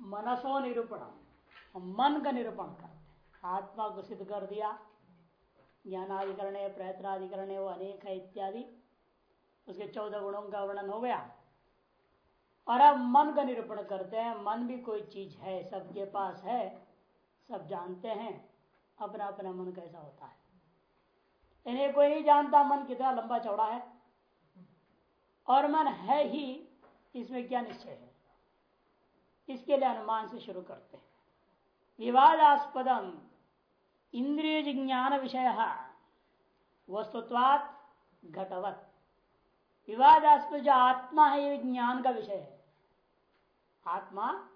मनसो निरूपण। मन का निरूपण करते आत्मा को सिद्ध कर दिया। ज्ञानाधिकरण, प्रयत्नाधिकरण, वो अनेक है इत्यादि। उसके चौदह गुणों का वर्णन हो गया। और अब मन का निरूपण करते हैं। मन भी कोई चीज़ है, सबके पास है। सब जानते हैं। अपना अपना मन कैसा होता है। इन्हें कोई नहीं जानता मन कितना लंबा चौड़ा है। और मन है ही, इसमें क्या निश्चय है? इसके लिए अनुमान से शुरू करते हैं। विवादास्पदम। इंद्रिय जिज्ञान विषय। वस्तुत्वात घटवत। विवादास्पद जो आत्मा है, ये ज्ञान का विषय है। आत्मा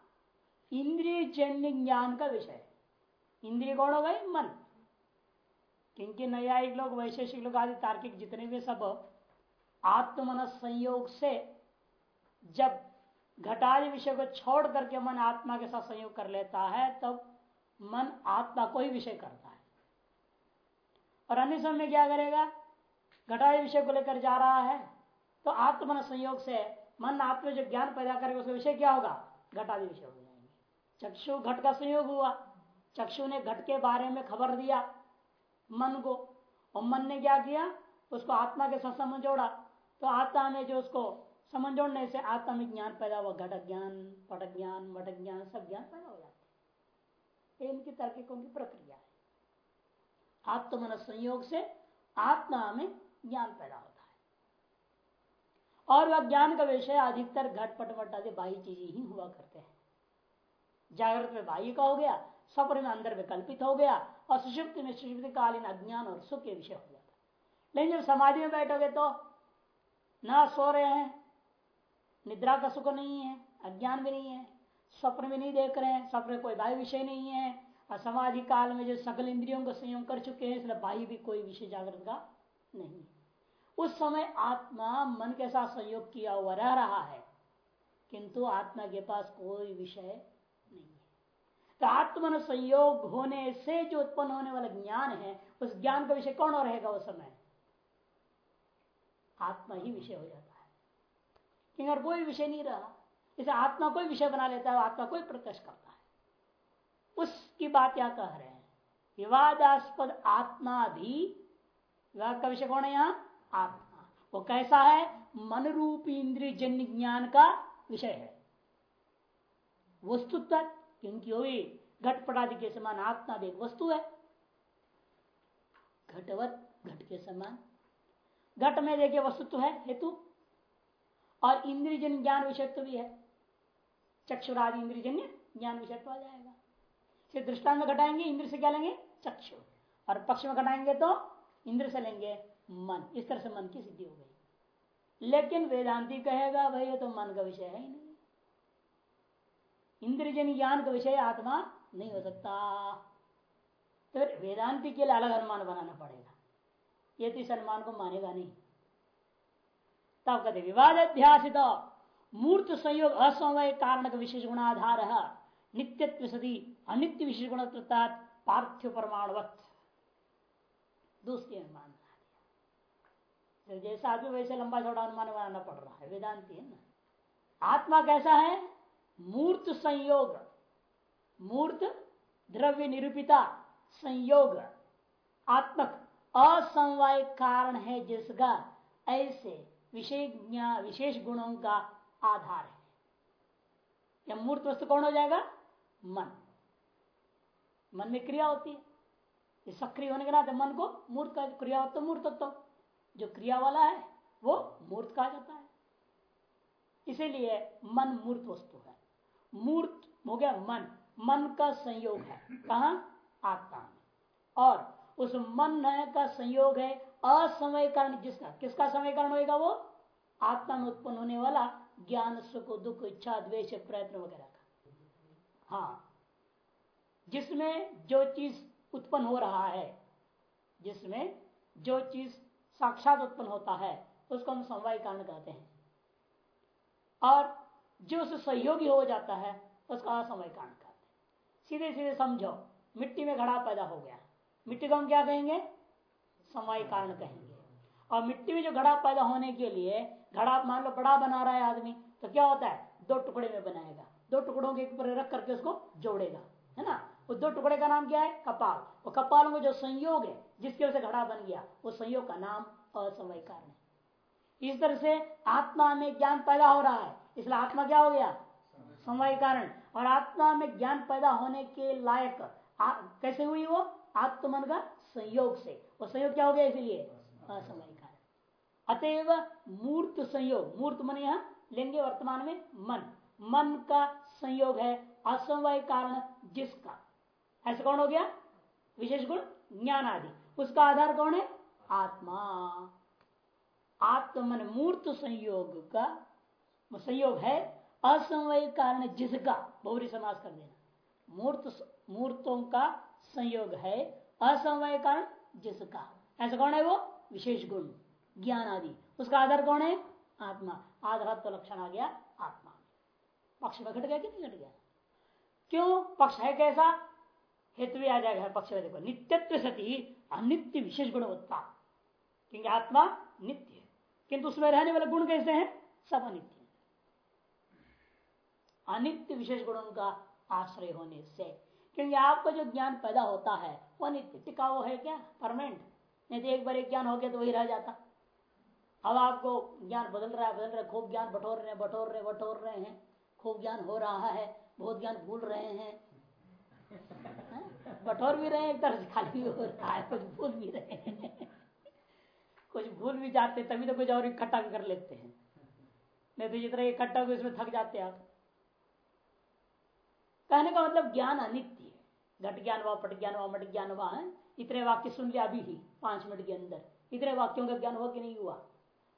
इंद्रिय जन्य ज्ञान का विषय है। इंद्रिय कौन हो गए मन। क्योंकि नयायिक लोग, वैशेषिक लोग, आदि तार्किक जितने भी सब आत्मन संयोग से जब घटादि विषय को छोड़ करके मन आत्मा के साथ संयोग कर लेता है, तब मन आत्मा को ही विषय करता है। और अन्य समय क्या करेगा? घटादि विषय को लेकर जा रहा है तो आत्मन संयोग से मन आत्मा जो ज्ञान पैदा करेगा, उसका विषय क्या होगा? घटादि विषय हो जाएँगे। चक्षु घट का संयोग हुआ। चक्षु ने घट के बारे में खबर दिया मन को, और मन ने क्या किया? उसको आत्मा के साथ समझ जोड़ा। तो आत्मा में जो उसको समझ जोड़ने से आत्मा में ज्ञान पैदा हुआ, घट ज्ञान, पट ज्ञान मट ज्ञान, सब ज्ञान पैदा हो जाते हैं। इनकी तार्किकों की प्रक्रिया है। आत्मन संयोग से आत्मा में ज्ञान पैदा होता है। और वह ज्ञान का विषय अधिकतर घट, पट मट आदि बाह्य चीज़ें ही हुआ करते हैं। जागृत में बाह्य का हो गया स्वप्न में अंदर में कल्पित हो गया, और सुषुप्त में सुषुप्त कालीन अज्ञान और सुख के विषय हो जाता है। लेकिन जब समाधि में बैठोगे तो ना सो रहे हैं निद्रा का सुख नहीं है, अज्ञान भी नहीं है, स्वप्न भी नहीं देख रहे हैं, स्वप्न कोई बाह्य विषय नहीं है। और काल में जो सकल इंद्रियों को संयम कर चुके हैं, इसलिए बाह्य भी कोई विषय जागृत का नहीं उस समय आत्मा मन के साथ संयोग किया हुआ रह रहा है, किंतु आत्मा के पास कोई विषय नहीं है। तो आत्मन संयोग होने से जो उत्पन्न होने वाला ज्ञान है, उस ज्ञान का विषय कौन रहेगा उस समय? आत्मा ही विषय हो जाता क्योंकि और कोई विषय नहीं रहा इसे आत्मा कोई विषय बना लेता है, आत्मा कोई प्रकाश करता है। उसकी बात क्या कह रहे हैं। विवादास्पद आत्मा भी, विवाद का विषय कौन है यहाँ? आत्मा। वो कैसा है? मन रूपी इंद्रिय जन्य ज्ञान का विषय है। वस्तु तक क्योंकि वही घटपटादि के समान आत्मा भी एक वस्तु है। घटवत, घट के समान। घट में देखिए वस्तुत्व है, हेतु। और इंद्रियजन्य ज्ञान विषयत्व भी है। चक्षुरादि इंद्रियजन्य ज्ञान विषयत्व आ जाएगा। फिर दृष्टान में घटाएँगे, इंद्र से क्या लेंगे? चक्षु। और पक्ष में घटाएँगे तो इंद्र से लेंगे मन। इस तरह से मन की सिद्धि हो गई। लेकिन वेदांति कहेगा, भाई, ये तो मन का विषय है ही नहीं। इंद्रजन ज्ञान का विषय आत्मा नहीं हो सकता। तो वेदांति के लिए अलग अनुमान बनाना पड़ेगा। ये तो इस अनुमान को मानेगा नहीं। तब कहते विवाद अध्यासित मूर्त संयोग असमय कारण का विशेष गुणाधार नित्यत्व सदी अनित्य विशेष गुण पार्थिव परमाणुवत दूसरी अनुमान तो जैसा आदमी वैसे लंबा चौड़ा अनुमान बनाना पड़ रहा है, वेदांति है ना? आत्मा कैसा है? मूर्त संयोग। मूर्त द्रव्य निरूपिता संयोग। आत्मक असमवाय कारण है जिसका ऐसे विशेष विशेष गुणों का आधार है। या मूर्त वस्तु कौन हो जाएगा? मन। मन में क्रिया होती है। सक्रिय होने के नाते मन को मूर्त का क्रिया तो मूर्तत्व। जो क्रिया वाला है, वो मूर्त कहा जाता है। इसीलिए मन मूर्त वस्तु है। मूर्त हो गया मन। मन का संयोग है। कहा? आत्मा और उस मन का संयोग है असमय कारण जिसका, किसका समय कारण होगा वो? आत्मा में उत्पन्न होने वाला ज्ञान, सुख, दुख, इच्छा, द्वेष, प्रयत्न वगैरह का। हाँ। जिसमें जो चीज़ उत्पन्न हो रहा है, जिसमें जो चीज़ साक्षात उत्पन्न होता है, उसको हम समवाय कारण कहते हैं। और जो उसे सहयोगी हो जाता है, उसका असमय कारण कहते हैं। सीधे सीधे समझो, मिट्टी में घड़ा पैदा हो गया। मिट्टी को हम क्या कहेंगे? समय कारण कहेंगे। और मिट्टी में जो घड़ा पैदा होने के लिए, घड़ा मान लो बड़ा बना रहा है आदमी तो क्या होता है? दो टुकड़े में बनाएगा। दो टुकड़ों के ऊपर रख करके उसको जोड़ेगा, है ना? वो दो टुकड़े का नाम क्या है? कपाल। वो कपालों में जो संयोग है, जिसकी वजह से घड़ा बन गया, वो संयोग का नाम असमय कारण है। इस तरह से आत्मा में ज्ञान पैदा हो रहा है। इसलिए आत्मा क्या हो गया? समय कारण। और आत्मा में ज्ञान पैदा होने के लायक कैसे हुई वो? आत्मन का संयोग से। वो संयोग क्या हो गया इसीलिए? असमय कारण अतएव मूर्त संयोग, मूर्त मन यहाँ लेंगे वर्तमान में मन। मन का संयोग है असमय कारण जिसका। ऐसा कौन हो गया? विशेष गुण ज्ञान आदि। उसका आधार कौन है? आत्मा। आत्मन मूर्त संयोग का संयोग है असमय कारण जिसका। बहुरी समाज कर देना। मूर्त मूर्तों का संयोग है असमय कारण जिसका ऐसा कौन है वो? विशेष गुण, ज्ञान आदि। उसका आधार कौन है? आत्मा। आधार तो लक्षण आ गया, आत्मा। पक्ष में घट गया कि नहीं घट गया? क्यों? पक्ष है कैसा? हेतु आ जाएगा पक्ष में देखो। नित्यत्व सती, अनित्य विशेष गुणवत्ता। क्योंकि आत्मा नित्य है। किंतु उसमें रहने वाले गुण कैसे हैं? सब अनित्य अनित्य विशेष गुणों का आश्रय होने से। क्योंकि आपका जो ज्ञान पैदा होता है वह नित्य टिका वो है क्या? परमानेंट नहीं तो एक बार एक ज्ञान हो गया तो वही रह जाता। अब आपको ज्ञान बदल रहा है, बदल रहा है। खूब ज्ञान बटोर रहे हैं, बटोर रहे बटोर रहे हैं। खूब ज्ञान हो रहा है, बहुत ज्ञान भूल रहे हैं। बटोर भी रहे हैं, एक तरह से खाली भी हो रहा है, कुछ भूल भी रहे हैं। कुछ भूल भी जाते, तभी तो कुछ और इकट्ठा कर लेते हैं। नहीं तो जितना इकट्ठा हो इसमें थक जाते आप। कहने का मतलब ज्ञान अनित्य। है घट ज्ञान हुआ पट ज्ञान हुआ मट ज्ञान हुआ इतने वाक्य सुन लिया अभी ही, पाँच मिनट के अंदर। इतने वाक्यों का ज्ञान हुआ कि नहीं हुआ?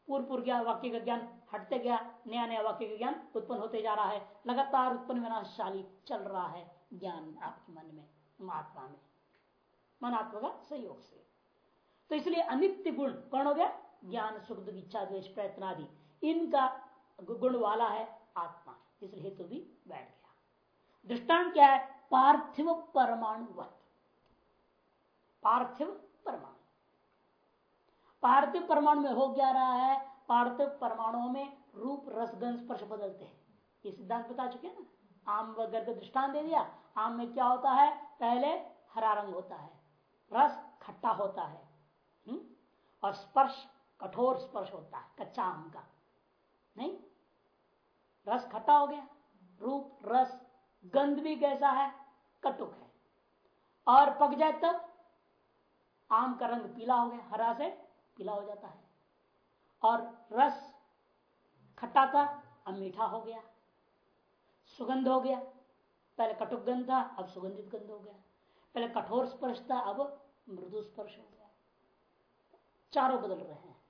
पूर्व पूर्व ज्ञान वाक्य का ज्ञान हटते गया नया नया वाक्य का ज्ञान उत्पन्न होते जा रहा है, लगातार उत्पन्न विनाशशाली चल रहा है ज्ञान आपके मन में आत्मा में। मन आत्मा का सहयोग से। तो इसलिए अनित्य गुण, कौन हो गया? ज्ञान, सुख, दुख, इच्छा द्वेश प्रयत्न आदि। इनका गुण वाला है आत्मा। इसलिए हेतु भी बैठ गया। दृष्टांत क्या है? पार्थिव परमाणु पार्थिव परमाणु। पार्थिव परमाणु में हो क्या रहा है? पार्थिव परमाणुओं में रूप रसगंध स्पर्श बदलते हैं। ये सिद्धांत बता चुके हैं ना? आम वगैरह का दृष्टांत दे दिया। आम में क्या होता है? पहले हरा रंग होता है, रस खट्टा होता है हुँ? हम्म? और स्पर्श, कठोर स्पर्श होता है, कच्चा आम का। नहीं? रस खट्टा हो गया। रूप, रस, गंध भी कैसा है? कटुक है। और पक जाए तब आम का रंग पीला हो गया, हरा से पीला हो जाता है। और रस खट्टा था, अब मीठा हो गया, सुगंध हो गया। पहले कटुक गंध था, अब सुगंधित गंध हो गया। पहले कठोर स्पर्श था, अब मृदु स्पर्श हो गया। चारों बदल रहे हैं।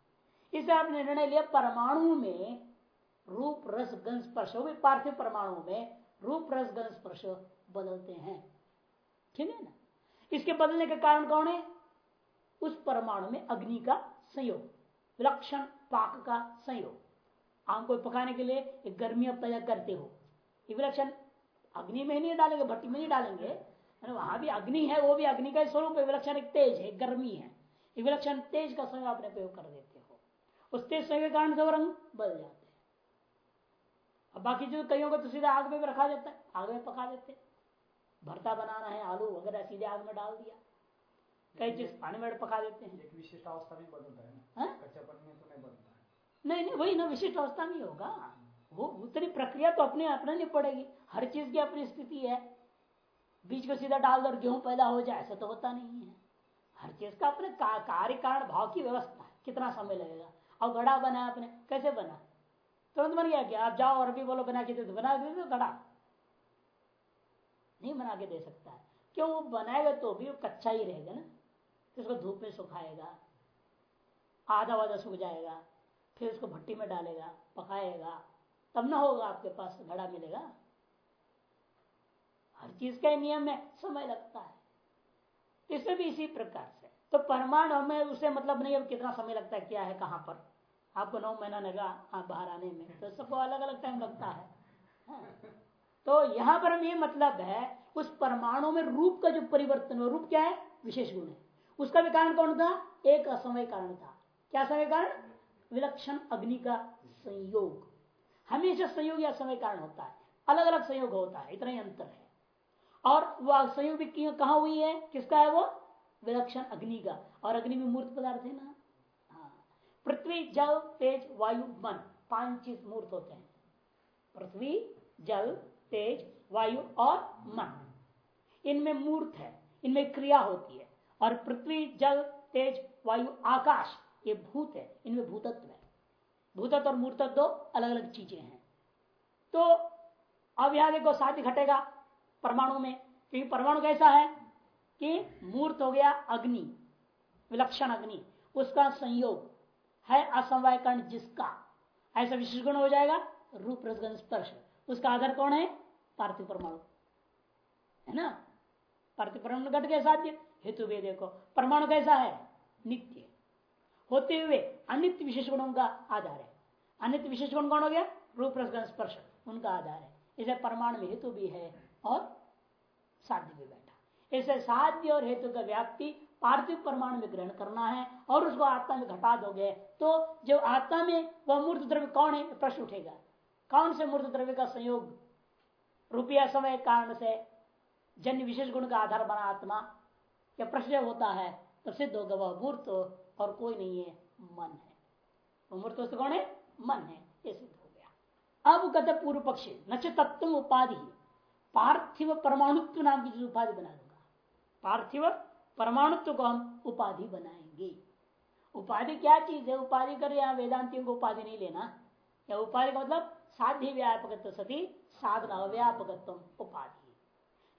इसे आपने निर्णय लिया, परमाणु में रूप, रस, गंध, स्पर्श हो पार्थिव परमाणु में रूप, रस गण स्पर्श बदलते हैं। ठीक है ना? इसके बदलने का कारण कौन है? उस परमाणु में अग्नि का संयोग, विलक्षण पाक का संयोग। आम को पकाने के लिए एक गर्मी आप पैदा करते हो। ये विलक्षण अग्नि में ही नहीं डालेंगे, भट्टी में नहीं डालेंगे वहाँ भी अग्नि है, वो भी अग्नि का स्वरूप है, विलक्षण एक तेज है, गर्मी है। विलक्षण तेज का संयोग आपने प्रयोग कर देते हो। उस तेज संयोग के कारण से रंग बदल जाता अब बाकी जो कईयों को तो सीधा आग में भी रखा देता है, आग में पका देते भरता बनाना है आलू वगैरह सीधे आग में डाल दिया। कई चीज़ पानी में पका देते हैं। एक विशिष्ट अवस्था भी बदलता है ना। हाँ? कच्चापन में तो नहीं बदलता है। नहीं नहीं वही ना विशिष्ट अवस्था में होगा। वो उतनी प्रक्रिया तो अपने अपने नहीं पड़ेगी। हर चीज़ की अपनी स्थिति है। बीज को सीधा डाल दो गेहूँ पैदा हो जाए ऐसा तो होता नहीं है। हर चीज़ का अपने का, कार्य कारण भाव की व्यवस्था है। कितना समय लगेगा? और घड़ा बना आपने कैसे बना? तुरंत बन गया क्या? आप जाओ और भी बोलो बना के दे दो। बना दे दो घड़ा नहीं बना के दे सकता है। क्यों वो बनाएगा तो भी वो कच्चा ही रहेगा ना। फिर उसको धूप में सुखाएगा, आधा वाधा सूख जाएगा, फिर उसको भट्टी में डालेगा, पकाएगा, तब ना होगा आपके पास घड़ा मिलेगा। हर चीज़ का नियम है, समय लगता है। इसमें भी इसी प्रकार से। तो परमाणु में उसे मतलब नहीं अब कितना समय लगता है, क्या है, कहाँ पर। आपको नौ महीना लगा, आप बाहर आने में तो सबको अलग अलग टाइम लगता है। हाँ। तो यहाँ पर हम ये मतलब है, उस परमाणु में रूप का जो परिवर्तन हो रूप क्या है? विशेष गुण है। उसका भी कारण कौन था? एक असमय कारण था। क्या समय कारण? विलक्षण अग्नि का संयोग। हमेशा संयोग या समय कारण होता है। अलग अलग संयोग होता है, इतना ही अंतर है। और वह संयोग भी कहा हुई है? किसका है वो? विलक्षण अग्नि का। और अग्नि में मूर्त पदार्थ है ना? हाँ। पृथ्वी, जल, तेज, वायु, मन, पाँच चीज़ मूर्त होते हैं। पृथ्वी, जल तेज, वायु और मन। इनमें मूर्त है, इनमें क्रिया होती है। और पृथ्वी, जल, तेज, वायु, आकाश, ये भूत है, इनमें भूतत्व है। भूतत्व और मूर्तत्व दो अलग अलग चीज़ें हैं। तो अब यहाँ देखो, साथ ही घटेगा परमाणु में। क्योंकि परमाणु कैसा है कि मूर्त हो गया अग्नि, विलक्षण अग्नि। उसका संयोग है असमवाय कर्ण जिसका। ऐसा विशेष गुण हो जाएगा, रूप रसगन स्पर्श। उसका आधार कौन है? पार्थिव परमाणु। है ना? पार्थिव परमाणु घट गया साध्य हेतु वे देखो परमाणु कैसा है? नित्य। होते हुए अनित्य विशेष गुणों का आधार है। अनित्य विशेष गुण कौन हो गया? रूप स्पर्श। उनका आधार है। इसे परमाणु में हेतु भी है और साध्य भी बैठा। इसे साध्य और हेतु का व्याप्ति पार्थिव परमाणु में ग्रहण करना है और उसको आत्मा में घटा दोगे तो जो आत्मा में वह मूर्त द्रव्य कौन है? प्रश्न उठेगा। कौन से मूर्त द्रव्य का संयोग रुपया समय कारण से जन्य विशेष गुण का आधार बना आत्मा। या प्रश्न होता है तो सिद्ध होगा वह मूर्त और कोई नहीं है, मन है। वो मूर्त वस्तु कौन है? मन है ये सिद्ध हो गया। अब कहते पूर्व पक्षी न तत्व उपाधि। पार्थिव परमाणुत्व नाम की उपाधि बना दूँगा। पार्थिव परमाणुत्व को हम उपाधि बनाएँगे। उपाधि क्या चीज़ है? उपाधि कर वेदांतियों को उपाधि नहीं लेना। या उपाधि का मतलब साध्य व्यापक सती साधन अव्यापक उपाधि।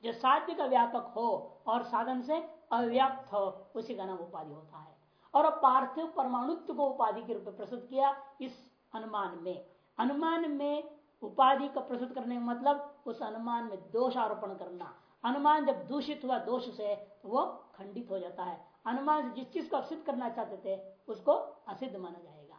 जो साध्य का व्यापक हो और साधन से अव्याप्त हो, उसी का नाम उपाधि होता है। और पार्थिव परमाणुत्व को उपाधि के रूप में प्रस्तुत किया इस अनुमान में। अनुमान में उपाधि का प्रस्तुत करने का मतलब उस अनुमान में दोष आरोपण करना। अनुमान जब दूषित हुआ दोष से तो वो खंडित हो जाता है। अनुमान से जिस चीज़ को असिद्ध करना चाहते थे, उसको असिद्ध माना जाएगा।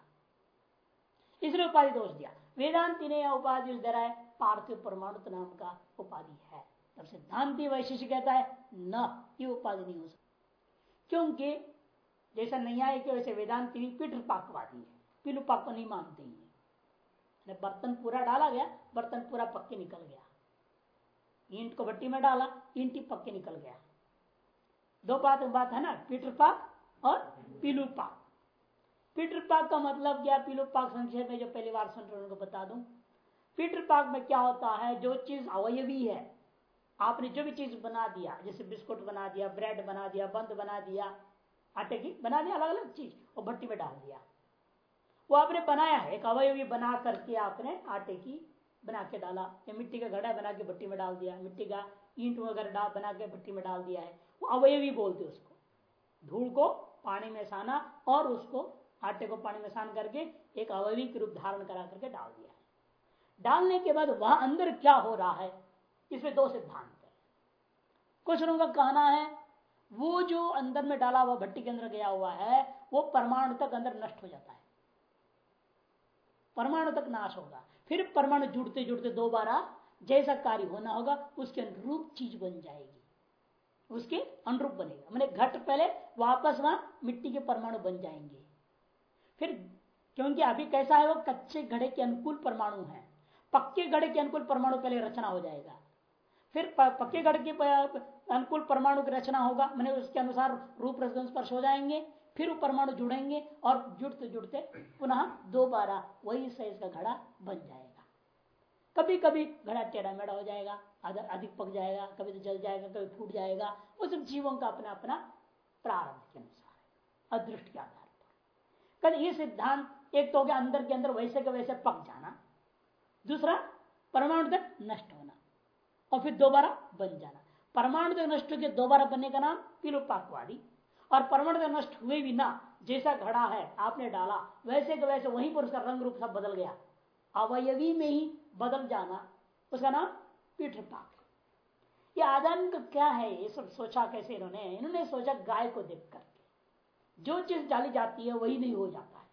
इसलिए उपाधि दोष दिया। वेदांति ने यह उपाधि है पार्थिव परमाणु नाम का उपाधि है। तब सिद्धांति वैशिष्य कहता है, न, ये उपाधि नहीं हो सकती। क्योंकि जैसा न्याय के वैसे वेदांति भी पितृपाकवादी है पिलुपाक को नहीं मानते हैं बर्तन पूरा डाला गया, बर्तन पूरा पक्के निकल गया। ईंट को भट्टी में डाला, ईंटी पक्के निकल गया। दो बात बात है ना, पितृपाक और पिलुपाक। पितृपाक का मतलब क्या? पिलुपाक संक्षेप में जो पहली बार सुन रहे उनको बता दूँ। पितृपाक में क्या होता है? जो चीज़ अवयवी है। आपने जो भी चीज़ बना दिया, जैसे बिस्कुट बना दिया, ब्रेड बना दिया, बंद बना दिया, आटे की बना दिया अलग अलग चीज़, और भट्टी में डाल दिया। वो आपने बनाया है, एक अवयवी बना करके आपने आटे की बना के डाला, या मिट्टी का घड़ा बना के भट्टी में डाल दिया, मिट्टी का ईंट वगैरह बना के भट्टी में डाल दिया है। वो अवयवी बोलते उसको। धूल को पानी में साना और उसको आटे को पानी में सान करके एक अवयवी के रूप धारण करा करके डाल दिया। डालने के बाद वहाँ अंदर क्या हो रहा है इसमें दो सिद्धांत है। कुछ लोगों का कहना है, वो जो अंदर में डाला हुआ भट्टी के अंदर गया हुआ है, वो परमाणु तक अंदर नष्ट हो जाता है। परमाणु तक नाश होगा। फिर परमाणु जुड़ते जुड़ते दोबारा जैसा कार्य होना होगा, उसके अनुरूप चीज़ बन जाएगी। उसके अनुरूप बनेगा। मैंने घट पहले वापस वहाँ मिट्टी के परमाणु बन जाएँगे। फिर, क्योंकि अभी कैसा है वो, कच्चे घड़े के अनुकूल परमाणु है। पक्के गढ़ के अनुकूल परमाणु पहले रचना हो जाएगा। फिर पक्के गढ़ के अनुकूल परमाणु की रचना होगा, मैंने उसके अनुसार रूप स्पर्श हो जाएँगे, फिर वो परमाणु जुड़ेंगे और जुड़ते जुड़ते पुनः दोबारा वही साइज़ का घड़ा बन जाएगा। कभी कभी घड़ा टेढ़ा मेढ़ा हो जाएगा अधिक पक जाएगा, कभी तो जल जाएगा, कभी फूट जाएगा, वो सब जीवों का अपना अपना प्रारंभ के अनुसार अदृष्ट के आधार पर। कल ये सिद्धांत एक तो हो गया अंदर के अंदर वैसे के वैसे पक जाना दूसरा, परमाणु तक नष्ट होना और फिर दोबारा बन जाना। परमाणु तक नष्ट होकर दोबारा बनने का नाम पिलोपाकवादी और परमाणु तक नष्ट हुए भी ना, जैसा घड़ा है, आपने डाला, वैसे के वैसे वहीं पर उसका रंग रूप सब बदल गया। अवयवी में ही बदल जाना, उसका नाम पीठपाक ये आदान का क्या है, ये सब सोचा कैसे इन्होंने? इन्होंने सोचा गाय को देख करके। जो चीज़ डाली जाती है, वही नहीं हो जाता है।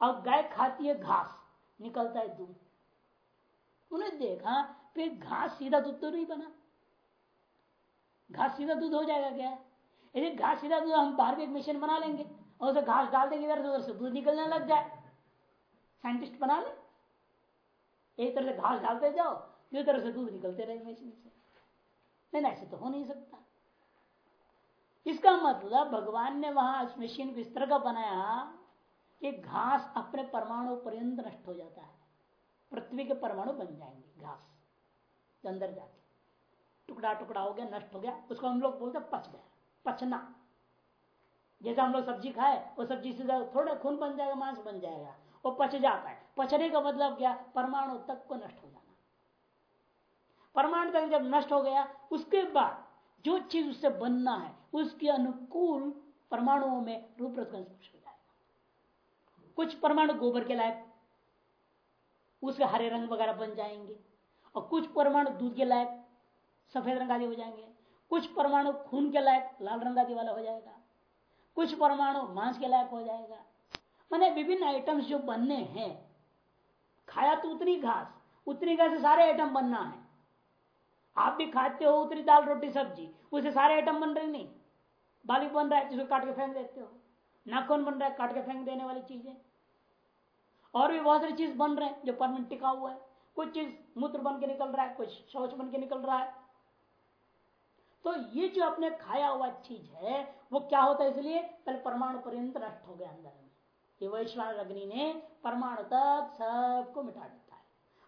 अब गाय खाती है घास, निकलता है दूध। उन्हें देखा, फिर घास सीधा दूध तो नहीं बना। घास सीधा दूध हो जाएगा क्या? यदि घास सीधा दूध हम बाहर भी एक मशीन बना लेंगे और उसे घास डाल देंगे, इधर उधर से दूध निकलने लग जाए। साइंटिस्ट बना ले। एक तरह से घास डालते जाओ जो तरह से दूध निकलते रहे मशीन से। नहीं ऐसे तो हो नहीं सकता। इसका मतलब भगवान ने वहाँ इस मशीन को इस तरह का बनाया कि घास अपने परमाणु पर्यंत नष्ट हो जाता है। पृथ्वी के परमाणु बन जाएँगे, घास अंदर जाके। टुकड़ा टुकड़ा हो गया, नष्ट हो गया, उसको हम लोग बोलते पच गया, पचना। जैसे हम लोग सब्ज़ी खाए, वो सब्ज़ी से थोड़ा खून बन जाएगा, मांस बन जाएगा, वो पच जाता है। पचने का मतलब क्या? परमाणु तक को नष्ट हो जाना। परमाणु तक जब नष्ट हो गया, उसके बाद जो चीज़ उससे बनना है, उसके अनुकूल परमाणुओं में रूप हो जाएगा। कुछ परमाणु गोबर के लायक उसके हरे रंग वगैरह बन जाएँगे। और कुछ परमाणु दूध के लायक सफ़ेद रंग आदि हो जाएँगे। कुछ परमाणु खून के लायक लाल रंग आदि वाला हो जाएगा। कुछ परमाणु मांस के लायक हो जाएगा। मैंने विभिन्न आइटम्स जो बनने हैं, खाया तो उतनी घास उतनी घास से सारे आइटम बनना है। आप भी खाते हो उतनी दाल, रोटी, सब्ज़ी उसे सारे आइटम बन रहे नहीं। बालिक बन रहा है जिसको काट के फेंक देते हो। नाखून बन रहा है, काट के फेंक देने वाली चीज़ें। और भी बहुत सारी चीज़ बन रहे हैं, जो परमानेंट टिका हुआ है। कुछ चीज़ मूत्र बन के निकल रहा है कुछ शौच बन के निकल रहा है। तो ये जो आपने खाया हुआ चीज़ है, वो क्या होता है इसलिए? पहले परमाणु पर्यंत नष्ट हो गया अंदर में। ये वैश्वान अग्नि ने परमाणु तक सबको मिटा देता है।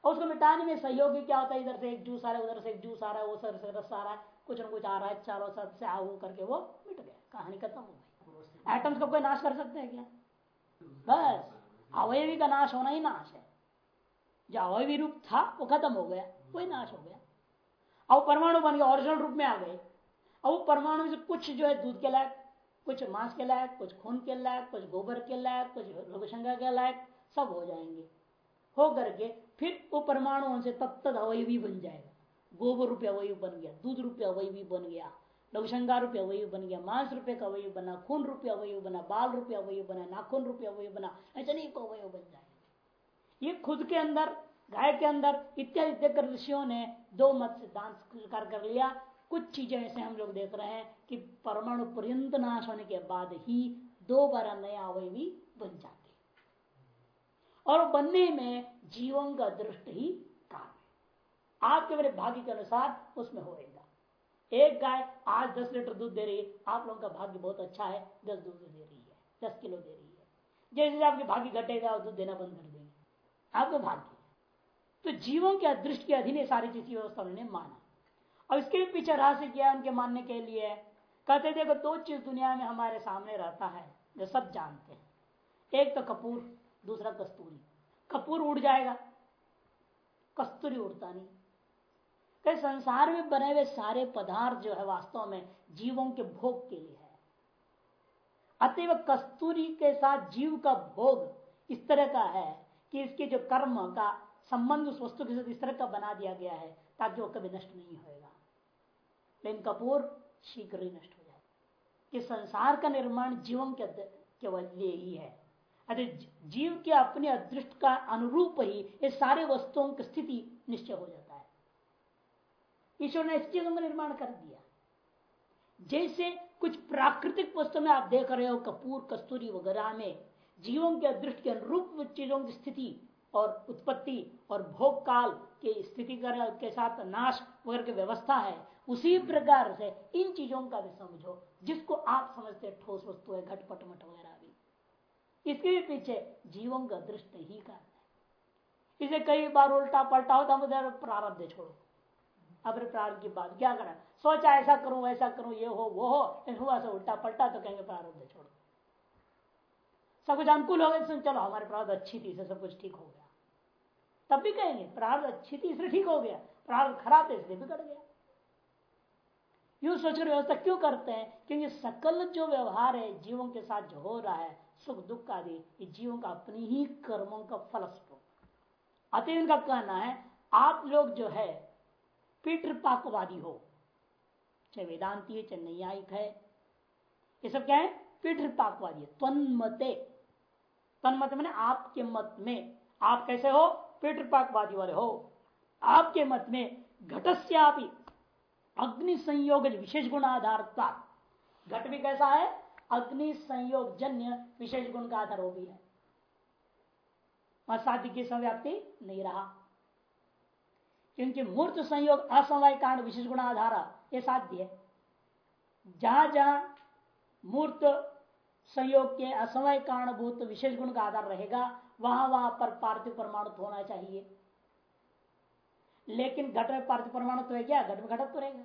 और उसको मिटाने में सहयोगी क्या होता है? इधर से एक जूस आ रहा है, उधर से एक जूस आ रहा है, वो सर से रस आ रहा है, कुछ न कुछ आ रहा है, चारों सबसे आ करके वो मिट गया। कहानी खत्म हो गई। एटम्स को कोई नाश कर सकते हैं क्या? बस। अवयवी का नाश होना ही नाश है। जो अवयवी रूप था, वो खत्म हो गया, वही नाश हो गया। अब परमाणु बन गया ओरिजिनल रूप में आ गए। अब परमाणु से कुछ जो है दूध के लायक, कुछ मांस के लायक, कुछ खून के लायक, कुछ गोबर के लायक, कुछ लघुशंका के लायक, सब हो जाएँगे। हो करके फिर वो परमाणु उनसे तब तक अवयवी बन जाएगा। गोबर रुपये अवयवी बन गया, दूध रुपये अवयवी बन गया। लघुशंगा रुपये अवयव बन गया मांस रुपये का अवयव बना खून रुपये अवयव बना बाल रुपये अवयव बना नाखून रुपये अवयव बना ऐसे नहीं को अवयव बन जाएँगे ये खुद के अंदर गाय के अंदर इत्यादि देखकर ऋषियों ने दो मत सिद्धांत स्वीकार कर लिया कुछ चीज़ें ऐसे हम लोग देख रहे हैं कि परमाणु पर्यंत नाश होने के बाद ही दो बार नया अवयवी बन जाते और बनने में जीवों का दृष्ट ही है आपके मेरे भाग्य के अनुसार उसमें होएगा एक गाय आज दस लीटर दूध दे रही है। आप लोगों का भाग्य बहुत अच्छा है। दस दूध दे रही है। दस किलो दे रही है। जैसे आपके भाग्य घटेगा और दूध देना बंद कर देंगे। आपका भाग्य तो जीवों के अदृष्ट के अधीन सारी चीज़ की व्यवस्था उन्होंने माना। और इसके भी पीछे रहस्य किया उनके मानने के लिए? कहते देखो, दो चीज़ दुनिया में हमारे सामने रहता है, जो सब जानते हैं। एक तो कपूर, दूसरा कस्तूरी। कपूर उड़ जाएगा। कस्तूरी उड़ता नहीं। कई संसार में बने हुए सारे पदार्थ जो है वास्तव में जीवों के भोग के लिए है। अतएव कस्तूरी के साथ जीव का भोग इस तरह का है कि इसके जो कर्म का संबंध उस वस्तु के साथ इस तरह का बना दिया गया है ताकि वो कभी नष्ट नहीं होएगा। लेकिन कपूर शीघ्र ही नष्ट हो जाए। कि संसार का निर्माण जीवन के केवल लिए ही है। अतः जीव के अपने अदृष्ट का अनुरूप ही ये सारे वस्तुओं की स्थिति निश्चय हो जाता ईश्वर ने इस चीज़ों का निर्माण कर दिया। जैसे कुछ प्राकृतिक वस्तु में आप देख रहे हो, कपूर, कस्तूरी वगैरह में जीवों के अदृष्ट के अनुरूप चीज़ों की स्थिति और उत्पत्ति और भोग काल के स्थिति के साथ नाश वगैरह की व्यवस्था है, उसी प्रकार से इन चीज़ों का भी समझो, जिसको आप समझते ठोस वस्तु है, घटपट मट वगैरह भी। इसके भी पीछे जीवों का दृष्टि ही कारण है। इसे कई बार उल्टा पलटा होता मुझे प्रारब्ध छोड़ो। अपने प्रारंभ की बात क्या करना सोचा ऐसा करूँ ऐसा करूँ, ये हो, वो हो हुआ से उल्टा पलटा तो कहेंगे प्रारब्ध छोड़ो। सब कुछ अनुकूल हो गया चलो, हमारे प्रारब्ध अच्छी थी सब कुछ ठीक हो गया। तब भी कहेंगे, प्रारब्ध अच्छी थी, इसलिए ठीक हो गया। प्रारब्ध खराब थे इसलिए बिगड़ गया। यूँ सोचकर व्यवस्था क्यों करते हैं? क्योंकि सकल जो व्यवहार है, जीवों के साथ जो हो रहा है, सुख दुख आदि, ये जीवों का अपनी ही कर्मों का फलस्वरूप। अतः इनका कहना है, आप लोग जो है पितृपाकवादी हो। चाहे वेदांती है चाहे नैयायिक है। ये सब क्या है? पितृपाकवादी तन्मते तन्मत मैंने आपके मत में। आप कैसे हो? पितृपाकवादी वाले हो। आपके मत में घटस्यापि अग्नि संयोग विशेष गुण आधार घट भी कैसा है? अग्नि संयोग जन्य विशेष गुण का आधार वो भी है। असाध्य की संव्याप्ति नहीं रहा। क्योंकि मूर्त संयोग असमवाय कारण विशेष गुण आधार ये साध्य है। जहाँ जहाँ मूर्त संयोग के असमय कारणभूत विशेष गुण का आधार रहेगा, वहाँ वहाँ पर पार्थिव परमाणु होना चाहिए। लेकिन घट में पार्थिव परमाणु तो है क्या? घट में घटत तो रहेगा।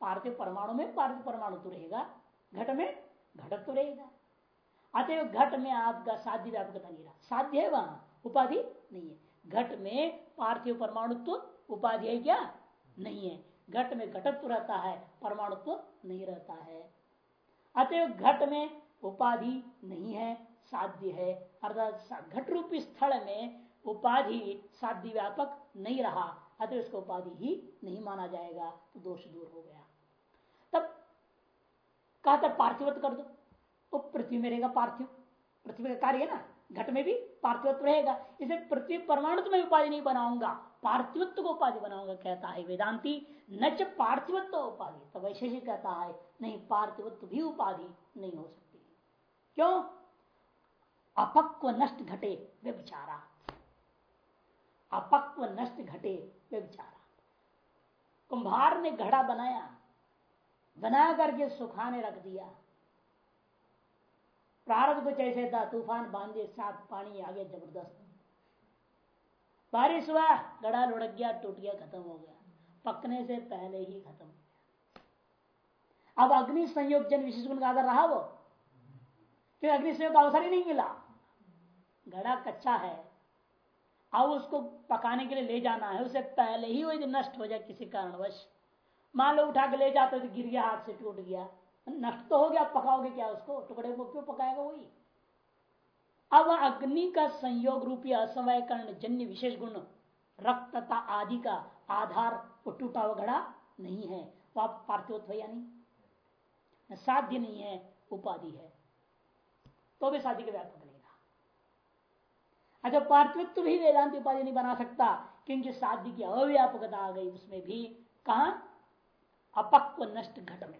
पार्थिव परमाणु में पार्थिव परमाणु तो रहेगा, घट में घटत तो रहेगा। अतएव घट में आपका साध्य व्यापकता नहीं रहा साध्य है वहाँ, उपाधि नहीं है। घट में पार्थिव परमाणु तो उपाधि है क्या? नहीं है। घट में घटत्व रहता है, परमाणुत्व नहीं रहता है। अतएव घट में उपाधि नहीं है, साध्य है। अर्थात घट रूपी स्थल में उपाधि साध्य व्यापक नहीं रहा अतः उसको उपाधि ही नहीं माना जाएगा तो दोष दूर हो गया। तब कहा था पार्थिवत कर दो। वो पृथ्वी में रहेगा पार्थिव। पृथ्वी का कार्य है ना, घट में भी पार्थिवत्व रहेगा। इसे पृथ्वी परमाणु मैं उपाधि नहीं बनाऊँगा। पार्थिवत्व को उपाधि बनाऊँगा, कहता है वेदांति। न च पार्थिवत्व उपाधि। तो वैशेषिक कहता है, नहीं, पार्थिवत्व भी उपाधि नहीं हो सकती। क्यों? अपक्व नष्ट घटे वे विचारा अपक्व नष्ट घटे वे विचारा कुंभार ने घड़ा बनाया, बना करके सुखाने रख दिया। प्रारब्ध कुछ ऐसे था तूफ़ान बांधे साथ पानी आगे ज़बरदस्त बारिश हुआ गड़ा लुढ़क गया टूट गया खत्म हो गया। पकने से पहले ही खत्म। अब अग्नि संयोग जन विशेष गुण का आधार रहा वो? क्यों अग्नि संयोग का अवसर ही नहीं मिला? घड़ा कच्चा है। अब उसको पकाने के लिए ले जाना है। उसे पहले ही वो नष्ट हो जाए किसी कारणवश। मान लो उठा के ले जाते तो गिर गया, हाथ से टूट गया। नष्ट तो हो गया पकाओगे क्या उसको? टुकड़े को क्यों पकाएगा वही? अब अग्नि का संयोग रूपी असमय कर्ण जन्य विशेष गुण, रक्तता आदि का आधार वो टूटा घड़ा नहीं है। वह पार्थिव या नहीं? साध्य नहीं है, उपाधि है। तो भी साध्य के व्यापक नहीं रहा अच्छा पार्थिवत्व भी वेदांत उपाधि नहीं बना सकता, क्योंकि साध्य की अव्यापकता आ गई। उसमें भी कहा? अपक्व नष्ट घट में।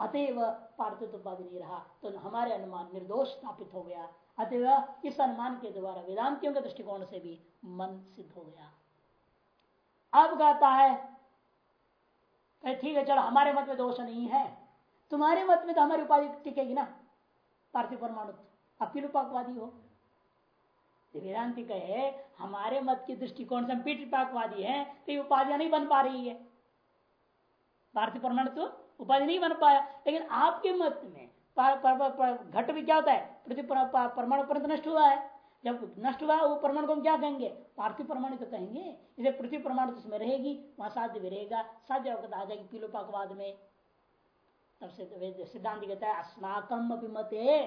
अतएव पार्थिव उपाधि नहीं रहा तो हमारे अनुमान निर्दोष स्थापित हो गया। अतएव इस अनुमान के द्वारा, वेदांतियों के दृष्टिकोण से भी मन सिद्ध हो गया। अब कहता है ठीक है, चलो, हमारे मत में दोष नहीं है। तुम्हारे मत में तो हमारी उपाधि टिकेगी ना, पार्थिव परमाणु अपिलुपाकवादी हो। वेदांति कहे, हमारे मत के दृष्टिकोण से हम पीठपाकवादी है तो ये उपाधियाँ नहीं बन पा रही है। पार्थिव परमाणु तो उपाधि नहीं बन पाया। लेकिन आपके मत में घट भी क्या होता है? परमाणु परंत नष्ट हुआ है। जब नष्ट हुआ, वो परमाणु को हम क्या कहेंगे? पार्थिव परमाणु तो कहेंगे। इसे पृथ्वी परमाणु तो उसमें रहेगी, वहाँ साध्य भी रहेगा। साध्य अवगत आ जाएगी पीलोपाकवाद में। तब से सिद्धांत कहता है अस्नाकम अभिमते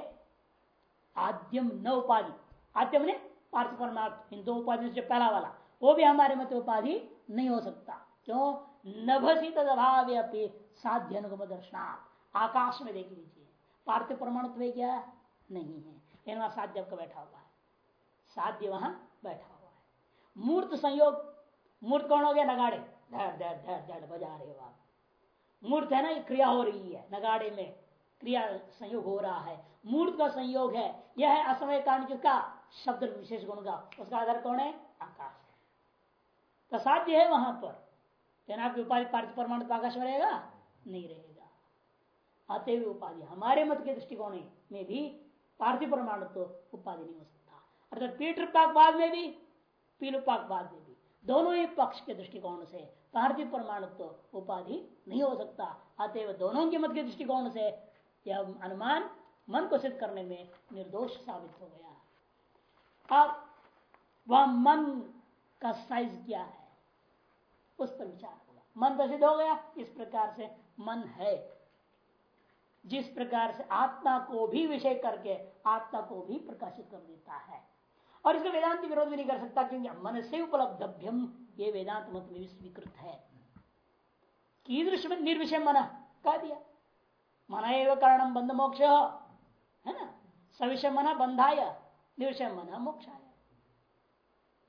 आद्यम न उपाधि। आद्यम ने पार्थिव परमाणु इन दो उपाधि से पहला वाला, वो भी हमारे मत उपाधि नहीं हो सकता। क्यों? नभसी तदभाव साध्य अनुगम दर्शनाथ आकाश में देख लीजिए। पार्थिव परमाणु क्या? नहीं है। साध्य का बैठा हुआ है। साध्य वहाँ बैठा हुआ है। मूर्त संयोग, मूर्त कौन हो गया? नगाड़े। धड़ धड़ धड़ धड़, बजा रहे हो मूर्त है ना, ये क्रिया हो रही है। नगाड़े में क्रिया संयोग हो रहा है। मूर्त का संयोग है। यह है असमय कारण किसका शब्द विशेष गुण का। उसका आधार कौन है? आकाश है। तो साध्य है वहाँ पर। आपकी उपाधि पार्थिव परमाणु आकाश में रहेगा? नहीं रहेगा। अतएव उपाधि हमारे मत के दृष्टिकोण में भी पार्थिव परमाणु तो उपाधि नहीं हो सकता। अर्थात पीठपाकवाद में भी पीलुपाकवाद में भी, दोनों ही पक्ष के दृष्टिकोण से पार्थिव परमाणु तो उपाधि नहीं हो सकता। अतएव दोनों के मत के दृष्टिकोण से यह अनुमान मन को सिद्ध करने में निर्दोष साबित हो गया। अब वह मन का साइज़ क्या है, उस पर विचार होगा मन तो सिद्ध हो गया, इस प्रकार से मन है। जिस प्रकार से आत्मा को भी विषय करके आत्मा को भी प्रकाशित कर देता है। और इसका वेदांत विरोध भी नहीं कर सकता, क्योंकि मन से उपलब्धभ्यम ये वेदांत मत में स्वीकृत है। कीदृश में निर्विषय मन, कह दिया। मन एवं कारणम बंध मोक्ष, है ना? सविषय मना बंधाय निर्विषय मना मोक्षाय।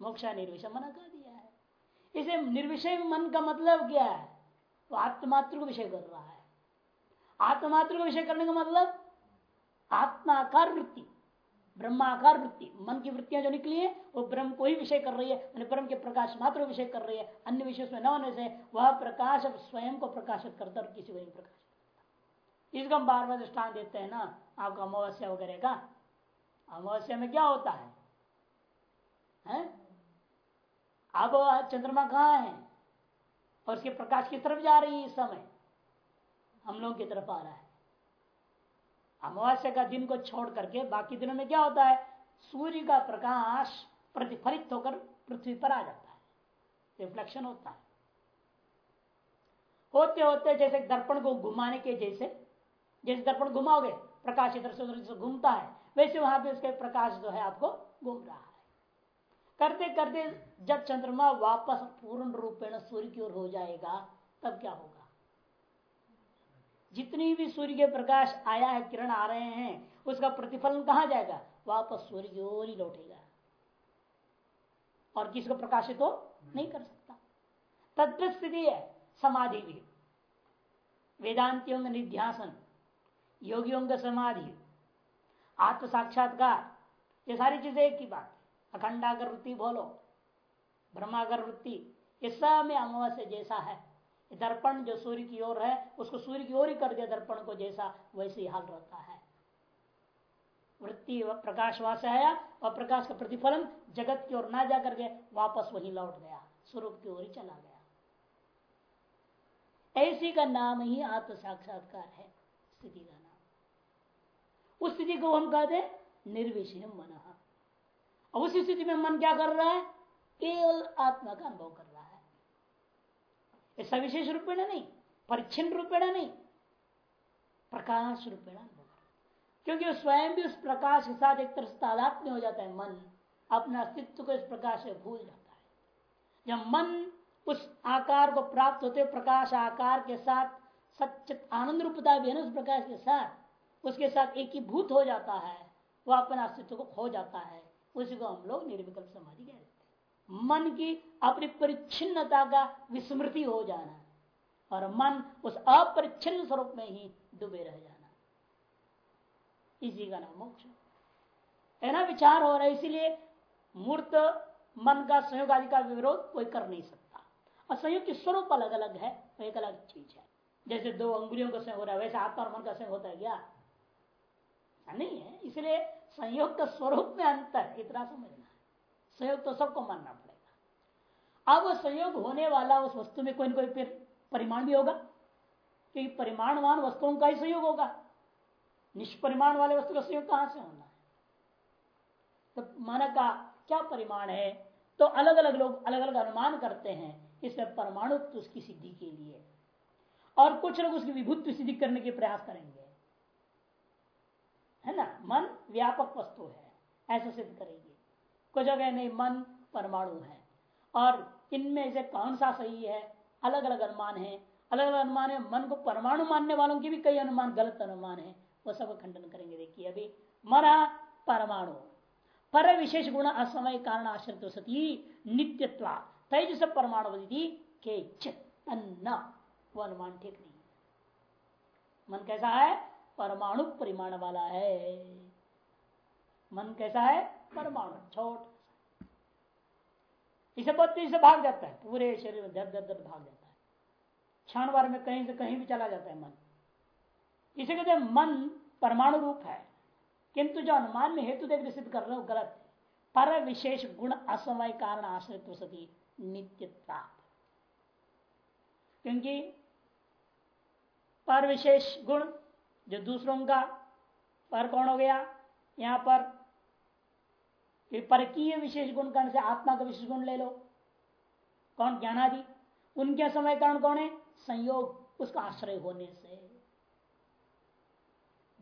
मोक्षा निर्विषय मना कह दिया है। इसे निर्विषय मन का मतलब क्या है? वो आत्मात्र को विषय कर रहा है। आत्मात्र को विषय करने का मतलब आत्माकार वृत्ति ब्रह्माकार वृत्ति। मन की वृत्तियाँ जो निकली है वो ब्रह्म को ही विषय कर रही है ब्रह्म के प्रकाश मात्र विषय कर रही है। अन्य विषय में न होने से वह प्रकाश अब स्वयं को प्रकाशित करता और किसी को नहीं प्रकाशित इसको हम बार बार दृष्टान देते हैं ना आपका अमावस्या वगैरह का। अमावस्या में क्या होता है, है? अब चंद्रमा कहाँ है? और उसके प्रकाश की तरफ़ जा रही है इस समय। हम लोगों की तरफ़ आ रहा है। अमावस्या का दिन को छोड़ करके बाकी दिनों में क्या होता है? सूर्य का प्रकाश प्रतिफलित होकर पृथ्वी पर आ जाता है। रिफ्लेक्शन होता है। होते होते जैसे दर्पण को घुमाने के जैसे जैसे दर्पण घुमाओगे, प्रकाश इधर से उधर से घूमता है, वैसे वहाँ पे उसके प्रकाश जो है आपको घूम रहा है। करते करते जब चंद्रमा वापस पूर्ण रूपेण सूर्य की ओर हो जाएगा, तब क्या होगा? जितनी भी सूर्य के प्रकाश आया है, किरण आ रहे हैं, उसका प्रतिफलन कहा जाएगा? वापस सूर्य की ओर ही लौटेगा। और किसको प्रकाशित तो नहीं कर सकता। तद्वत स्थिति है, समाधि भी। वेदांतियों का निध्यासन, योगियों का समाधि आत्म साक्षात्कार ये सारी चीज़ें एक ही बात है। अखंडागर वृत्ति बोलो ब्रह्मागर वृत्ति सब में अमावस्या जैसा है। दर्पण जो सूर्य की ओर है, उसको सूर्य की ओर ही कर दिया दर्पण को जैसा, वैसे ही हाल रहता है। वृत्ति प्रकाशवास आया, और प्रकाश का प्रतिफलन जगत की ओर ना जाकर के वापस वही लौट गया, स्वरूप की ओर ही चला गया। ऐसी का नाम ही आत्म साक्षात्कार है, स्थिति का नाम। उस स्थिति को हम कहते निर्विषय मन। उस स्थिति में मन क्या कर रहा है? केवल आत्मा का अनुभव कर रहा है। ऐसा सविशेष रूपेण नहीं, परिच्छिन्न रूपेण नहीं, प्रकाश रूपेण क्योंकि स्वयं भी उस प्रकाश के साथ एक तरह से हो जाता है, मन अपना अस्तित्व को इस प्रकाश से भूल जाता है। जब मन उस आकार को प्राप्त होते प्रकाश आकार के साथ सचित आनंद रूपता भी है ना उस प्रकाश के साथ, उसके साथ एक ही भूत हो जाता है वह अपना अस्तित्व को खो जाता है। उसी को हम लोग निर्विकल्प समाधि कहते हैं। मन की अपनी परिच्छिन्नता का विस्मृति हो जाना और मन उस अपरिच्छिन्न स्वरूप में ही डूबे रह जाना। इसी का नाम मोक्ष ना? विचार हो रहा है, इसीलिए मूर्त मन का संयोग आदि का विरोध कोई कर नहीं सकता। और संयोग की स्वरूप अलग अलग है एक अलग चीज़ है। जैसे दो अंगुलियों का संयोग हो रहा है, वैसे आत्मा और मन का संयोग होता है क्या? नहीं है। इसलिए संयोग का स्वरूप में अंतर, इतना समझना संयोग तो सबको मानना पड़ेगा। अब संयोग होने वाला उस वस्तु में कोई ना कोई परिमाण भी होगा, क्योंकि परिमाणवान वस्तुओं का ही संयोग होगा। निष्परिमाण वाले वस्तु का संयोग कहाँ से होना है? तो मन का क्या परिमाण है? तो अलग अलग लोग अलग अलग अनुमान करते हैं इसमें परमाणु उसकी सिद्धि के लिए। और कुछ लोग उसकी विभुत्व सिद्धि करने के प्रयास करेंगे। है ना? मन व्यापक वस्तु है। ऐसा सिद्ध करेंगे। कुछ जगह नहीं, मन परमाणु है। और इनमें से कौन सा सही है? अलग अलग अनुमान है। अलग अलग अनुमान है। मन को परमाणु मानने वालों के भी कई अनुमान, गलत अनुमान है। वो सब खंडन करेंगे। देखिए, अभी मरा परमाणु। पर विशेष गुण असमय कारण आश्रित सती नित्यत्व। तेजस परमाणु के वो अनुमान ठीक नहीं मन कैसा है? परमाणु परिमाण वाला है। मन कैसा है? परमाणु, छोट इसे बहुत तेज़ी से भाग जाता है, पूरे शरीर में दर दर भाग जाता है। क्षण बार में कहीं से कहीं भी चला जाता है मन। इसे कहते हैं मन परमाणु रूप है। किंतु जो अनुमान में हेतु देख सिद्ध कर रहे हो, गलत पर विशेष गुण असमय कारण आश्रित सती नित्यता क्योंकि पर विशेष गुण जो दूसरों का पर कौन हो गया? यहाँ पर परकीय विशेष गुण कारण से आत्मा का विशेष गुण ले लो। कौन? ज्ञानादि। उनके समय कारण कौन है? संयोग, उसका आश्रय होने से।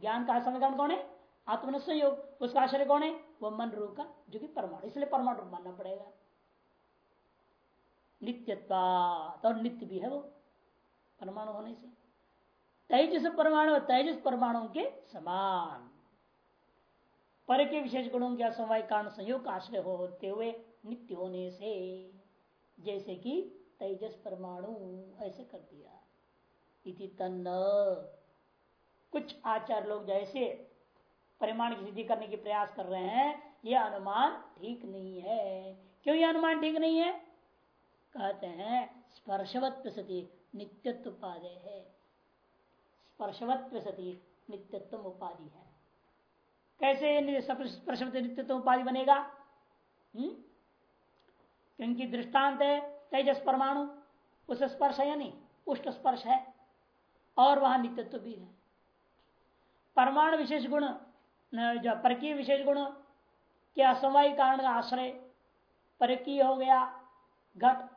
ज्ञान का समय कारण कौन है? आत्मा संयोग, उसका आश्रय कौन है? वह मन रूप का, जो कि परमाणु। इसलिए परमाणु रूप मानना पड़ेगा। नित्यत्वा और नित्य भी है वो, परमाणु होने से। तेजस परमाणु तेजस परमाणु के समान पर के विशेष गुणों के असमय कारण संयोग का आश्रय होते हुए नित्य होने से जैसे कि तेजस परमाणु ऐसे कर दिया इति तन्न कुछ आचार लोग जैसे परिमाण की सिद्धि करने की प्रयास कर रहे हैं यह अनुमान ठीक नहीं है क्यों यह अनुमान ठीक नहीं है कहते हैं स्पर्शवत्व सती नित्यत्व उपाधि है स्पर्शवत्व सती नित्यत्व उपाधि है कैसे स्पर्शवत्व नित्यत्व उपाधि बनेगा? हम्म? क्योंकि दृष्टांत है, तेजस परमाणु, उस स्पर्श है या नहीं उष्ट स्पर्श है, और वहाँ नित्यत्व भी है। परमाणु विशेष गुण जो परकीय विशेष गुण के असमवाय कारण का आश्रय, परकीय हो गया, घट,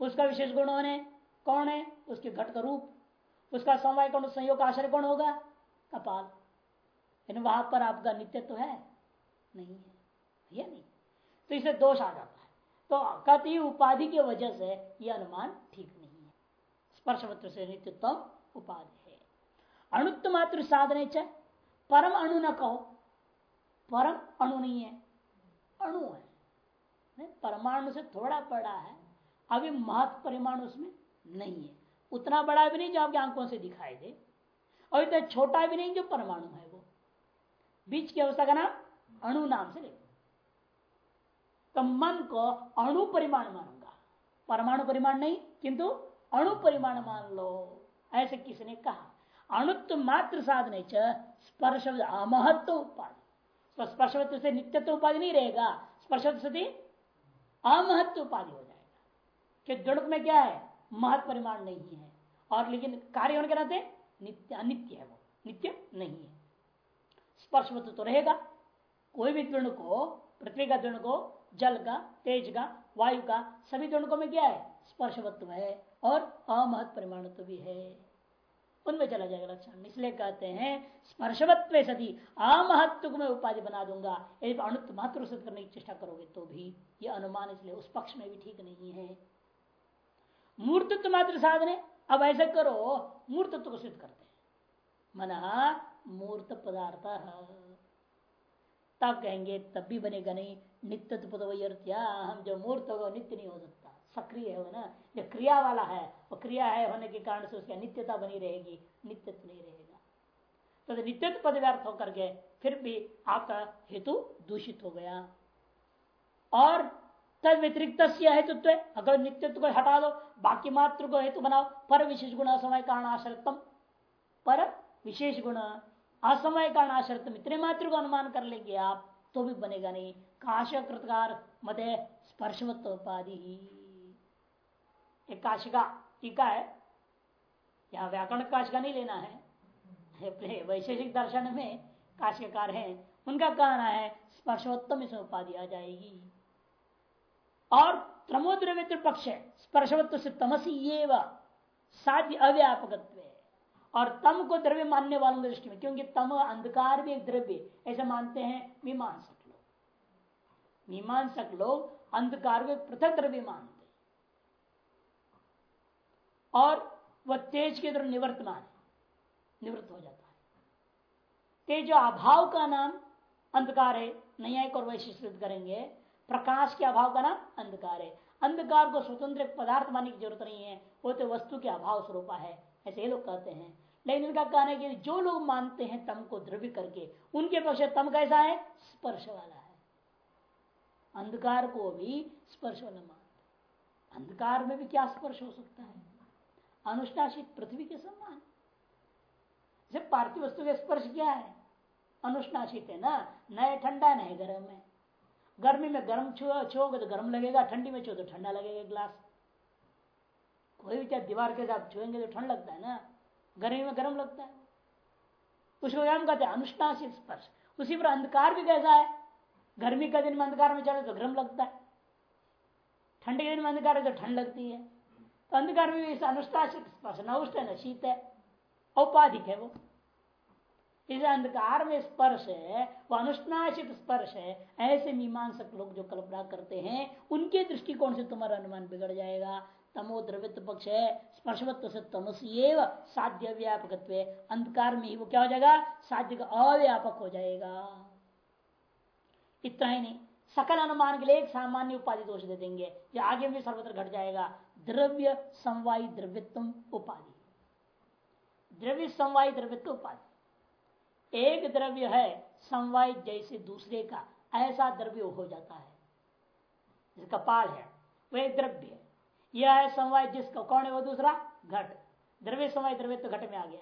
उसका विशेष गुण होने, कौन है? उसके घट का रूप। उसका समवाय कौन, संयोग आश्रय कौन होगा? कपाल। लेकिन वहाँ पर आपका नित्यत्व है? नहीं है। या नहीं। तो इसे दोष आ जाता है। तो कति उपाधि की वजह से यह अनुमान ठीक नहीं है। स्पर्शवत्र से नित्यत्व उपाधि है। अणुत्व मात्र साधने च। परम अणु न कहो। परम अणु नहीं है। अणु है। परमाणु से थोड़ा बड़ा है। अभी महत्व परिमाण उसमें नहीं है। उतना बड़ा भी नहीं जो आपकी आँखों से दिखाई दे, और इतना छोटा भी नहीं जो परमाणु है वो। बीच की अवस्था का नाम अणु नाम से ले तो मन को अणु परिमाण मानूँगा। परमाणु परिमाण नहीं, किंतु अणु परिमाण मान लो, ऐसे किसने कहा? अणुत्व मात्र साधने च, स्पर्श अमहत्व उपाधि। तो स्पर्शवत्व से नित्यत्व उपाधि नहीं रहेगा स्पर्शवत्व से अमहत्व उपाधि हो जाएगा। कि दुणक में क्या है? महत्व परिमाण नहीं है। और लेकिन कार्य होने के नाते नित्य, अनित्य है वो। नित्य नहीं है। स्पर्श स्पर्शवत्व तो रहेगा। कोई भी दृढ़ को, पृथ्वी का दृढ़ को, जल का, तेज का, वायु का, सभी दृढ़ में क्या है? स्पर्शवत्व है। और अमहत परिमाणत्व भी है। उनमें चला जाएगा लक्षण। इसलिए कहते हैं, स्पर्शवत्व सदी अमहत्व को मैं उपाधि बना दूँगा। यदि अणुत्व सिद्ध करने की चेष्टा करोगे तो भी। यह अनुमान इसलिए उस पक्ष में भी ठीक नहीं है। मूर्तत्व मात्र साधने, अब ऐसा करो, मूर्तत्व को सिद्ध करते हैं। मना मूर्त पदार्थ तब कहेंगे, तब भी बनेगा नहीं नित्य हम जो मूर्त होगा नित्य नहीं हो सकता। सक्रिय है ना, जो क्रिया वाला है, वो क्रिया है होने के कारण से उसकी नित्यता बनी रहेगी, नित्यत्व नहीं रहेगा। तो नित्यत्व पद व्यर्थ होकर के, फिर भी आपका हेतु दूषित हो गया। और तद व्यतिरिक्त हेतुत्व अगर नित्यत्व को हटा दो बाकी मात्र को हेतु बनाओ। पर विशेष गुण असमय कारण आश्रितम पर विशेष गुण असमय कारण आश्रितम इतने मात्र को अनुमान कर लेंगे आप तो भी बनेगा नहीं काश कृतकार मत स्पर्शवत्व उपाधि एक काशिका, टीका है? यहाँ व्याकरण काशिका नहीं लेना है। वैशेषिक दर्शन में काशिकार है। उनका कहना है स्पर्शोत्तम इसमें उपाधि आ जाएगी। और त्रमोद्रव्य पक्ष है। स्पर्शवत्व से तमसी ये साध्य अव्यापक और तम को द्रव्य मानने वालों की दृष्टि में, क्योंकि तम अंधकार भी एक द्रव्य ऐसे मानते हैं मीमांसक लोग। मीमांसक लोग अंधकार को पृथक द्रव्य मानते और वह तेज के द्वारा निवर्तमान है, निवृत्त हो जाता है। तेज अभाव का नाम अंधकार है न्यायिक और वैशिष्ट करेंगे। प्रकाश के अभाव का नाम अंधकार है। अंधकार को स्वतंत्र पदार्थ मानने की ज़रूरत नहीं है। वो तो वस्तु के अभाव स्वरूप है, ऐसे ये लोग कहते हैं। लेकिन इनका कहना है कि जो लोग मानते हैं तम को द्रव्य करके, उनके पक्ष तम कैसा है? स्पर्श वाला है। अंधकार को भी स्पर्श वाला मानते अंधकार में भी क्या स्पर्श हो सकता है? अनुष्ठाशित पृथ्वी के समान। जब पार्थिव वस्तु का स्पर्श क्या है? अनुष्णाशित है ना? नए ठंडा नहीं गर्म है। गर्मी में गर्म छोगे तो गर्म लगेगा, ठंडी में छो तो ठंडा लगेगा ग्लास। कोई भी चाहे दीवार के साथ छुएँगे तो ठंड लगता है ना? गर्मी में गर्म लगता है। उसको क्या कहते हैं? अनुष्णाशित स्पर्श। उसी पर अंधकार भी कैसा है? गर्मी का दिन में अंधकार में चले तो गर्म लगता है। ठंडी के दिन में अंधकार है तो ठंड लगती है। तो अंधकार में इस अनुष्ठाशित स्पर्श न उष्ट है न शीत है, औपाधिक है वो। इस अंधकार में स्पर्श है वह अनुष्णाशित स्पर्श है, ऐसे मीमांसक लोग जो कल्पना करते हैं, उनके दृष्टिकोण से तुम्हारा अनुमान बिगड़ जाएगा। तमो द्रवित पक्ष है स्पर्शवत्व से तमसी साध्य व्यापक अंधकार में ही वो क्या हो जाएगा? साध्य का अव्यापक हो जाएगा। इतना ही नहीं, सकल अनुमान के लिए एक सामान्य उपाधि दोष दे देंगे, जो आगे भी सर्वत्र घट जाएगा। द्रव्य समवायी द्रव्यत्व उपाधि। द्रव्य समवायी द्रव्यत्व उपाधि। एक द्रव्य है समवाय जैसे दूसरे का, ऐसा द्रव्य हो जाता है। कपाल है, वह एक द्रव्य है। यह है समवाय जिसका, कौन है वो दूसरा? घट। द्रव्य समवाय, द्रव्य तो घट में आ गया।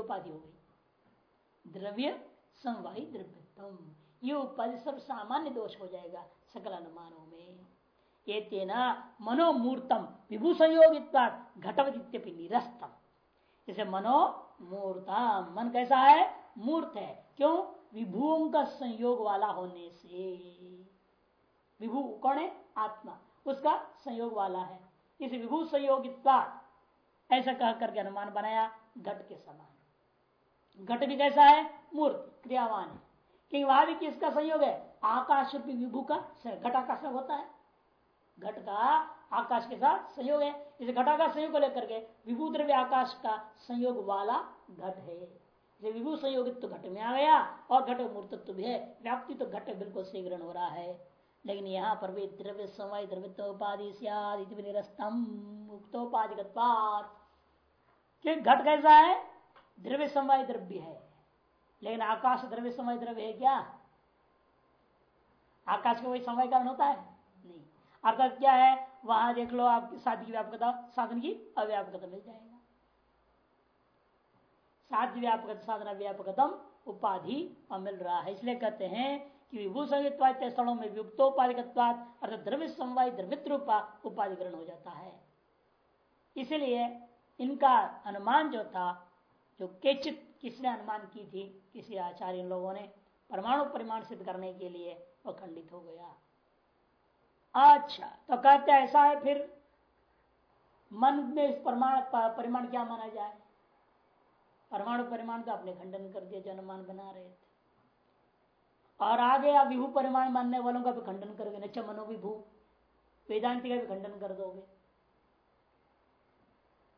उपाधि हो गई। द्रव्य समवाय द्रव्यतम ये उपाधि सब सामान्य दोष हो जाएगा सकल अनुमानों में। ये तेना मनोमूर्तम विभू संयोगित घटवदित्यपि निरस्तम। जैसे मनो मूर्तम मन कैसा है? मूर्त है। क्यों? विभुओं का संयोग वाला होने से। विभु कौन है? आत्मा। उसका संयोग वाला है। इस विभू संयोगित ऐसा कह करके अनुमान बनाया, घट के समान। घट भी कैसा है? मूर्त, क्रियावान है। क्योंकि वहाँ भी किसका संयोग है? आकाश रूपी विभू का घट आकाश में होता है। घट का आकाश के साथ संयोग है। इस घटा का संयोग को लेकर के विभू द्रव्य आकाश का संयोग वाला घट है। विभू संयोगित तो घट में आ गया और घट मूर्तत्व भी है। व्याप्ति तो घट बिल्कुल से ग्रहण हो रहा है। लेकिन यहाँ पर भी द्रव्य समय द्रव्योपाधि घट कैसा है? द्रव्य समय द्रव्य है। लेकिन आकाश द्रव्य समय द्रव्य है क्या? आकाश का वही समय कारण होता है? नहीं। अर्थात क्या है? वहाँ देख लो आप साध्य की व्यापकता, साधन की अव्यापकता मिल जाएगा। साध्य व्यापक साधन व्यापकतम उपाधि मिल रहा है। इसलिए कहते हैं कि विभू स्थलों में युक्तोपाधिकवाद अर्थात द्रव्य समवाय द्रवित रूपा उपाधिकरण हो जाता है। इसलिए इनका अनुमान जो था, जो केचित किसने अनुमान की थी, किसी आचार्य लोगों ने, परमाणु परिमाण सिद्ध करने के लिए वह खंडित हो गया। अच्छा तो कहते ऐसा है फिर? मन में इस परमाण परिमाण क्या माना जाए? परमाणु परिमाण का आपने खंडन कर दिया, जनमान बना रहे थे। और आगे आप विभू परिमाण मानने वालों का भी खंडन करोगे नच मनो विभू वेदांति का भी खंडन कर दोगे।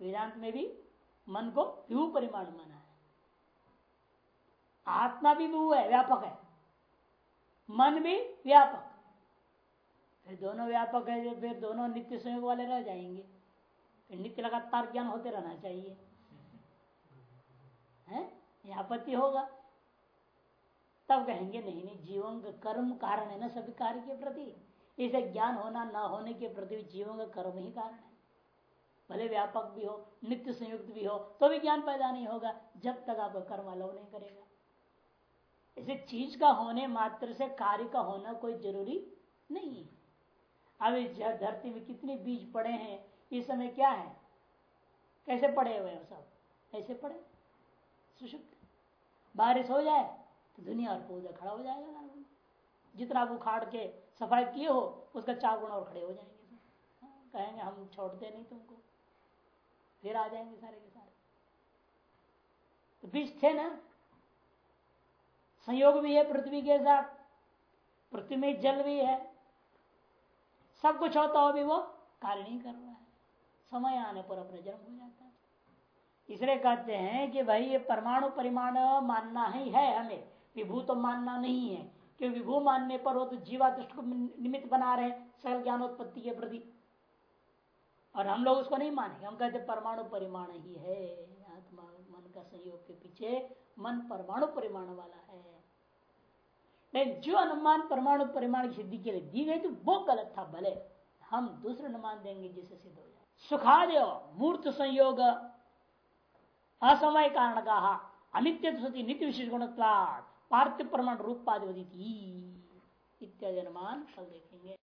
वेदांत में भी मन को विभू परिमाण माना है। आत्मा भी विभू है, व्यापक है। मन भी व्यापक। फिर दोनों व्यापक है, फिर दोनों नित्य संयोग वाले रह जाएँगे। फिर नित्य लगातार ज्ञान होते रहना चाहिए। है? आपत्ति होगा। तब कहेंगे, नहीं नहीं जीवन का कर्म कारण है ना सभी कार्य के प्रति। इसे ज्ञान होना, ना होने के प्रति जीवन का कर्म ही कारण है। भले व्यापक भी हो, नित्य संयुक्त भी हो तो भी ज्ञान पैदा नहीं होगा, जब तक आपका कर्म अलाव नहीं करेगा। इसे चीज़ का होने मात्र से कार्य का होना कोई ज़रूरी नहीं है। अब इस धरती में कितने बीज पड़े हैं इस समय क्या है? कैसे पड़े हुए सब? ऐसे पड़े? सुषुप्त बारिश हो जाए तो दुनिया और पौधा खड़ा हो जाएगा जितना आप उखाड़ के सफ़ाई किए हो उसका चार गुना और खड़े हो जाएँगे। हाँ, कहेंगे हम छोड़ते नहीं तुमको। फिर आ जाएँगे सारे के सारे। तो बीज थे ना। संयोग भी है पृथ्वी के साथ। पृथ्वी में जल भी है। सब कुछ होता हो भी वो कार्य नहीं कर रहा है। समय आने पर अपने जन्म हो जाता है। इसलिए कहते हैं कि भाई ये परमाणु परिमाण मानना ही है हमें। विभू तो मानना नहीं है। क्योंकि विभू मानने पर वो तो जीवा दृष्ट को निमित्त बना रहे सकल ज्ञानोत्पत्ति के प्रति। और हम लोग उसको नहीं मानेंगे। हम कहते परमाणु परिमाण ही है। आत्मा, मन का संयोग के पीछे मन परमाणु परिमाण वाला है। नहीं, जो अनुमान परमाणु परिमाण की सिद्धि के लिए दी गई थी, वो गलत था, भले। हम दूसरे अनुमान देंगे जिसे सिद्ध हो जाए। सुखादेव मूर्त संयोग असमय कारण का अनित्य सती नित्य विशेष गुणत्वाद पार्थिव प्रमाण रूपाधिपति इत्यादि अनुमान कल देखेंगे